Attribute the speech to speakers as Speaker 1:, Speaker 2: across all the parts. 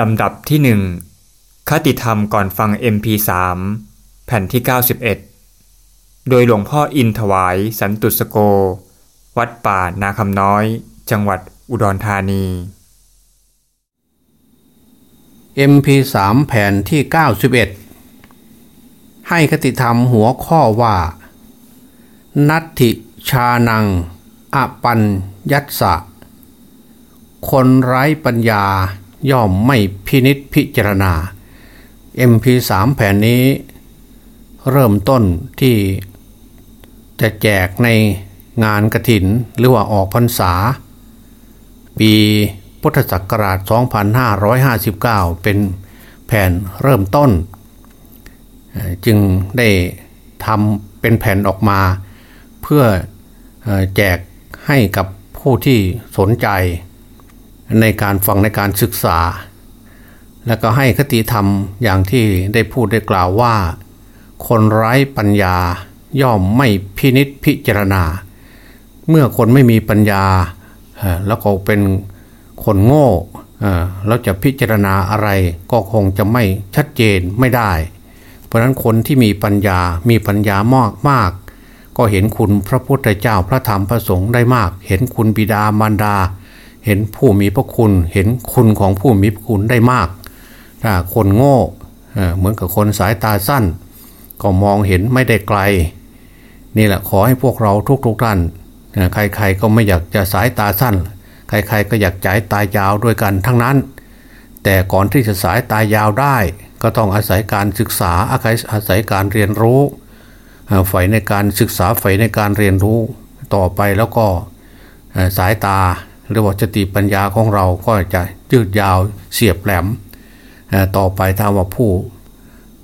Speaker 1: ลำดับที่หนึ่งคติธรรมก่อนฟัง MP3 แผ่นที่ 91 โดยหลวงพ่ออินถวายสันตุสโก วัดป่านาคำน้อย จังหวัดอุดรธานี
Speaker 2: MP3 แผ่นที่ 91 ให้คติธรรมหัวข้อว่า นัตถิชานังอปัญยัตสะ คนไร้ปัญญา ย่อมไม่พินิษพิจารณา MP3 แผ่นนี้ เริ่มต้นที่จะแจกในงานกระถินหรือว่าออกพรรษา ปีพุทธศักราช 2559 เป็นแผ่นเริ่มต้น จึงได้ทำเป็นแผ่นออกมา เพื่อแจกให้กับผู้ที่สนใจ ในการฟังในการศึกษา แล้วก็ให้คติธรรมอย่างที่ได้พูดได้กล่าวว่า คนไร้ปัญญาย่อมไม่พินิษพิจารณา เมื่อคนไม่มีปัญญาแล้วก็เป็นคนโง่แล้วจะพิจารณาอะไรก็คงจะไม่ชัดเจนไม่ได้ เพราะนั้นคนที่มีปัญญามีปัญญามากมาก ก็เห็นคุณพระพุทธเจ้าพระธรรมพระสงฆ์ได้มาก เห็นคุณบิดามารดา เห็นผู้มีพระคุณ เห็นคุณของผู้มีพระคุณได้มาก ถ้าคนโง่เหมือนกับคนสายตาสั้น ก็มองเห็นไม่ได้ไกล นี่แหละขอให้พวกเราทุกๆท่านใครๆก็ไม่อยากจะสายตาสั้น ใครๆก็อยากจ่ายตายาวด้วยกันทั้งนั้น แต่ก่อนที่จะสายตายาวได้ ก็ต้องอาศัยการศึกษาอาศัยการเรียนรู้ใฝ่ในการศึกษาใฝ่ในการเรียนรู้ต่อไปแล้วก็สายตา หรือว่าสติปัญญาของเราก็จะยืดยาวเสียบแหลม ต่อไปถ้าว่าผู้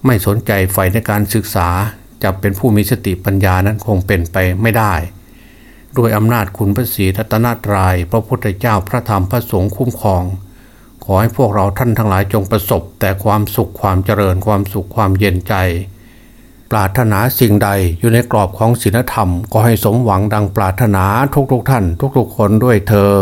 Speaker 2: ไม่สนใจใฝ่ในการศึกษาจะเป็นผู้มีสติปัญญานั้นคงเป็นไปไม่ได้ ด้วยอำนาจคุณพระศรีรัตนตรยัยพระพุทธเจ้าพระธรรมพระสงฆ์คุ้มครอง ขอให้พวกเราท่านทั้งหลายจงประสบแต่ความสุขความเจริญความสุขความเย็นใจ ปรารถนาสิ่งใดอยู่ในกรอบของศีลธรรม ก็ให้สมหวังดังปรารถนาทุกๆทท่าน ทุกๆคนด้วยเทอ